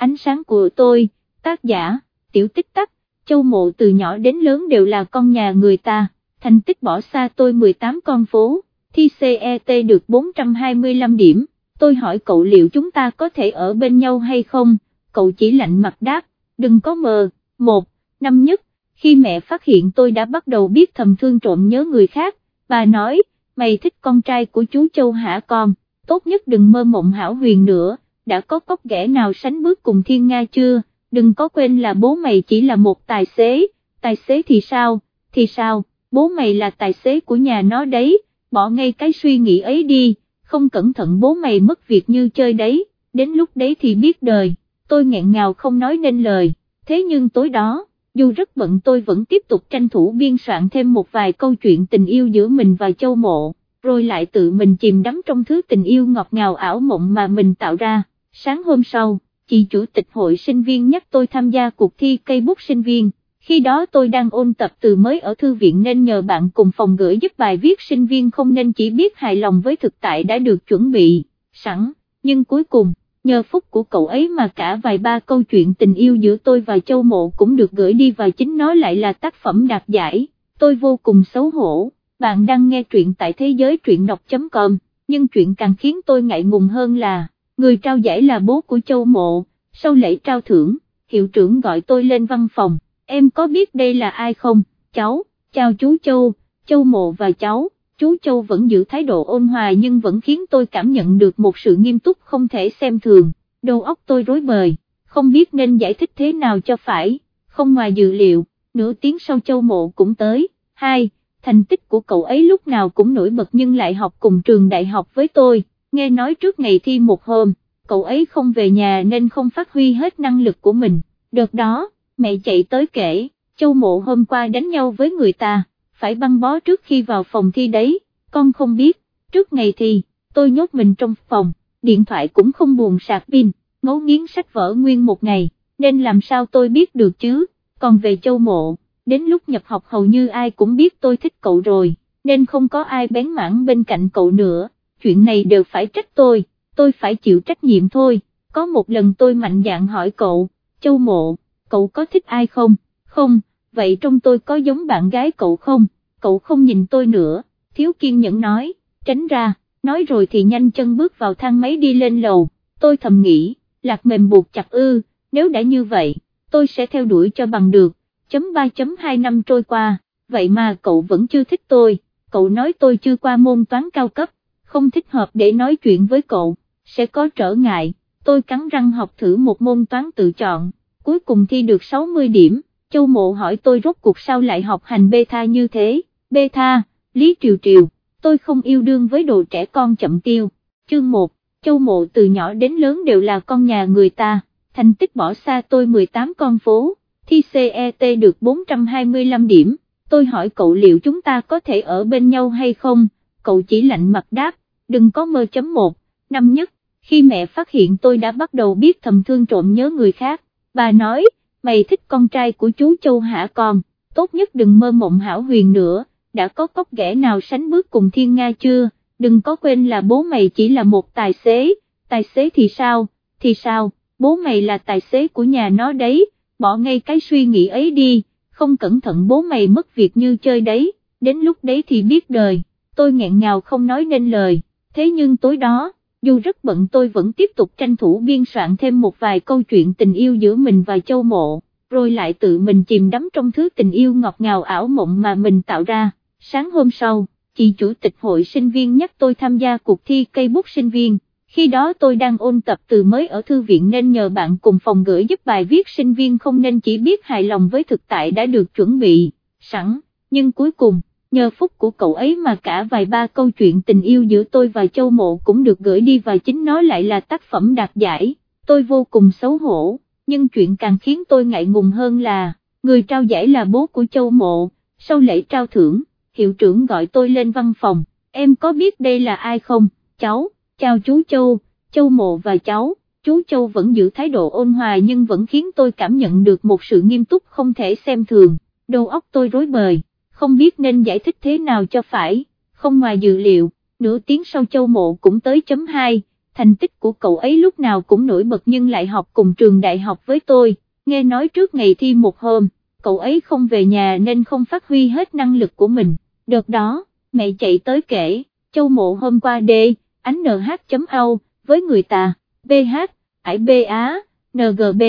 ánh sáng của tôi, tác giả, tiểu tích tắc, châu mộ từ nhỏ đến lớn đều là con nhà người ta, thành tích bỏ xa tôi 18 con phố, thi CET được 425 điểm, tôi hỏi cậu liệu chúng ta có thể ở bên nhau hay không, cậu chỉ lạnh mặt đáp, đừng có mờ, một, năm nhất, khi mẹ phát hiện tôi đã bắt đầu biết thầm thương trộm nhớ người khác, bà nói, mày thích con trai của chú Châu hả con, tốt nhất đừng mơ mộng hảo huyền nữa, đã có cốc ghẻ nào sánh bước cùng thiên Nga chưa, đừng có quên là bố mày chỉ là một tài xế, tài xế thì sao, thì sao, bố mày là tài xế của nhà nó đấy, bỏ ngay cái suy nghĩ ấy đi, không cẩn thận bố mày mất việc như chơi đấy, đến lúc đấy thì biết đời, tôi nghẹn ngào không nói nên lời, thế nhưng tối đó, dù rất bận tôi vẫn tiếp tục tranh thủ biên soạn thêm một vài câu chuyện tình yêu giữa mình và châu mộ, rồi lại tự mình chìm đắm trong thứ tình yêu ngọt ngào ảo mộng mà mình tạo ra, sáng hôm sau, chị chủ tịch hội sinh viên nhắc tôi tham gia cuộc thi cây bút sinh viên. Khi đó tôi đang ôn tập từ mới ở thư viện nên nhờ bạn cùng phòng gửi giúp bài viết sinh viên không nên chỉ biết hài lòng với thực tại đã được chuẩn bị, sẵn, nhưng cuối cùng, nhờ phúc của cậu ấy mà cả vài ba câu chuyện tình yêu giữa tôi và Châu Mộ cũng được gửi đi và chính nó lại là tác phẩm đạt giải, tôi vô cùng xấu hổ, bạn đang nghe truyện tại thế giới truyện đọc.com, nhưng chuyện càng khiến tôi ngại ngùng hơn là, người trao giải là bố của Châu Mộ, sau lễ trao thưởng, hiệu trưởng gọi tôi lên văn phòng, em có biết đây là ai không, cháu, chào chú Châu, Châu Mộ và cháu. Chú Châu vẫn giữ thái độ ôn hòa nhưng vẫn khiến tôi cảm nhận được một sự nghiêm túc không thể xem thường, đầu óc tôi rối bời, không biết nên giải thích thế nào cho phải, không ngoài dự liệu, nửa tiếng sau Châu Mộ cũng tới, hai, thành tích của cậu ấy lúc nào cũng nổi bật nhưng lại học cùng trường đại học với tôi, nghe nói trước ngày thi một hôm, cậu ấy không về nhà nên không phát huy hết năng lực của mình, đợt đó, mẹ chạy tới kể, Châu Mộ hôm qua đánh nhau với người ta phải băng bó trước khi vào phòng thi đấy, con không biết, trước ngày thi, tôi nhốt mình trong phòng, điện thoại cũng không buồn sạc pin, ngấu nghiến sách vở nguyên một ngày, nên làm sao tôi biết được chứ, còn về châu mộ, đến lúc nhập học hầu như ai cũng biết tôi thích cậu rồi, nên không có ai bén mảng bên cạnh cậu nữa, chuyện này đều phải trách tôi, tôi phải chịu trách nhiệm thôi, có một lần tôi mạnh dạn hỏi cậu, châu mộ, cậu có thích ai không, không, vậy trong tôi có giống bạn gái cậu không, cậu không nhìn tôi nữa, thiếu kiên nhẫn nói, tránh ra, nói rồi thì nhanh chân bước vào thang máy đi lên lầu, tôi thầm nghĩ, lạc mềm buộc chặt ư, nếu đã như vậy, tôi sẽ theo đuổi cho bằng được, chấm 3 chấm 2 năm trôi qua, vậy mà cậu vẫn chưa thích tôi, cậu nói tôi chưa qua môn toán cao cấp, không thích hợp để nói chuyện với cậu, sẽ có trở ngại, tôi cắn răng học thử một môn toán tự chọn, cuối cùng thi được 60 điểm. Châu Mộ hỏi tôi rốt cuộc sao lại học hành beta như thế, beta, Lý Triều Triều, tôi không yêu đương với đồ trẻ con chậm tiêu, chương 1, Châu Mộ từ nhỏ đến lớn đều là con nhà người ta, thành tích bỏ xa tôi 18 con phố, thi CET được 425 điểm, tôi hỏi cậu liệu chúng ta có thể ở bên nhau hay không, cậu chỉ lạnh mặt đáp, đừng có mơ chấm một. năm nhất, khi mẹ phát hiện tôi đã bắt đầu biết thầm thương trộm nhớ người khác, bà nói, mày thích con trai của chú Châu hả con, tốt nhất đừng mơ mộng hảo huyền nữa, đã có cốc ghẻ nào sánh bước cùng thiên Nga chưa, đừng có quên là bố mày chỉ là một tài xế, tài xế thì sao, thì sao, bố mày là tài xế của nhà nó đấy, bỏ ngay cái suy nghĩ ấy đi, không cẩn thận bố mày mất việc như chơi đấy, đến lúc đấy thì biết đời, tôi nghẹn ngào không nói nên lời, thế nhưng tối đó, dù rất bận tôi vẫn tiếp tục tranh thủ biên soạn thêm một vài câu chuyện tình yêu giữa mình và châu mộ, rồi lại tự mình chìm đắm trong thứ tình yêu ngọt ngào ảo mộng mà mình tạo ra. Sáng hôm sau, chị chủ tịch hội sinh viên nhắc tôi tham gia cuộc thi cây bút sinh viên, khi đó tôi đang ôn tập từ mới ở thư viện nên nhờ bạn cùng phòng gửi giúp bài viết sinh viên không nên chỉ biết hài lòng với thực tại đã được chuẩn bị, sẵn, nhưng cuối cùng nhờ phúc của cậu ấy mà cả vài ba câu chuyện tình yêu giữa tôi và Châu Mộ cũng được gửi đi và chính nó lại là tác phẩm đạt giải, tôi vô cùng xấu hổ, nhưng chuyện càng khiến tôi ngại ngùng hơn là, người trao giải là bố của Châu Mộ, sau lễ trao thưởng, hiệu trưởng gọi tôi lên văn phòng, em có biết đây là ai không, cháu, chào chú Châu, Châu Mộ và cháu. Chú Châu vẫn giữ thái độ ôn hòa nhưng vẫn khiến tôi cảm nhận được một sự nghiêm túc không thể xem thường, đầu óc tôi rối bời không biết nên giải thích thế nào cho phải, không ngoài dự liệu, nửa tiếng sau châu mộ cũng tới chấm 2, thành tích của cậu ấy lúc nào cũng nổi bật nhưng lại học cùng trường đại học với tôi, nghe nói trước ngày thi một hôm, cậu ấy không về nhà nên không phát huy hết năng lực của mình, đợt đó, mẹ chạy tới kể, châu mộ hôm qua đê, ánh nh.au, với người ta, BH, ải B Á, NGB,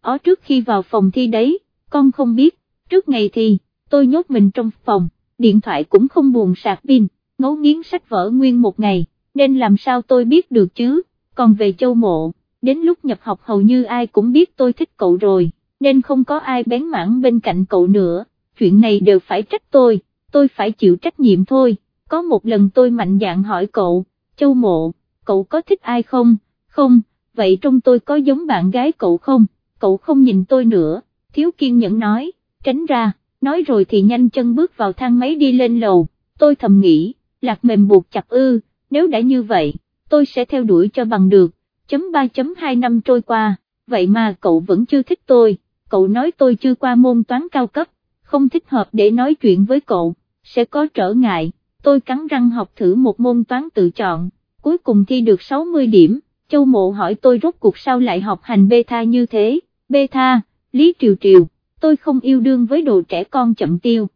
ó trước khi vào phòng thi đấy, con không biết, trước ngày thi, tôi nhốt mình trong phòng, điện thoại cũng không buồn sạc pin, ngấu nghiến sách vở nguyên một ngày, nên làm sao tôi biết được chứ, còn về châu mộ, đến lúc nhập học hầu như ai cũng biết tôi thích cậu rồi, nên không có ai bén mảng bên cạnh cậu nữa, chuyện này đều phải trách tôi, tôi phải chịu trách nhiệm thôi, có một lần tôi mạnh dạn hỏi cậu, châu mộ, cậu có thích ai không, không, vậy trong tôi có giống bạn gái cậu không, cậu không nhìn tôi nữa, thiếu kiên nhẫn nói, tránh ra, nói rồi thì nhanh chân bước vào thang máy đi lên lầu, tôi thầm nghĩ, lạc mềm buộc chặt ư, nếu đã như vậy, tôi sẽ theo đuổi cho bằng được, chấm 3.2 năm trôi qua, vậy mà cậu vẫn chưa thích tôi, cậu nói tôi chưa qua môn toán cao cấp, không thích hợp để nói chuyện với cậu, sẽ có trở ngại, tôi cắn răng học thử một môn toán tự chọn, cuối cùng thi được 60 điểm, châu mộ hỏi tôi rốt cuộc sao lại học hành beta như thế, beta, Lý Triều Triều, tôi không yêu đương với đồ trẻ con chậm tiêu.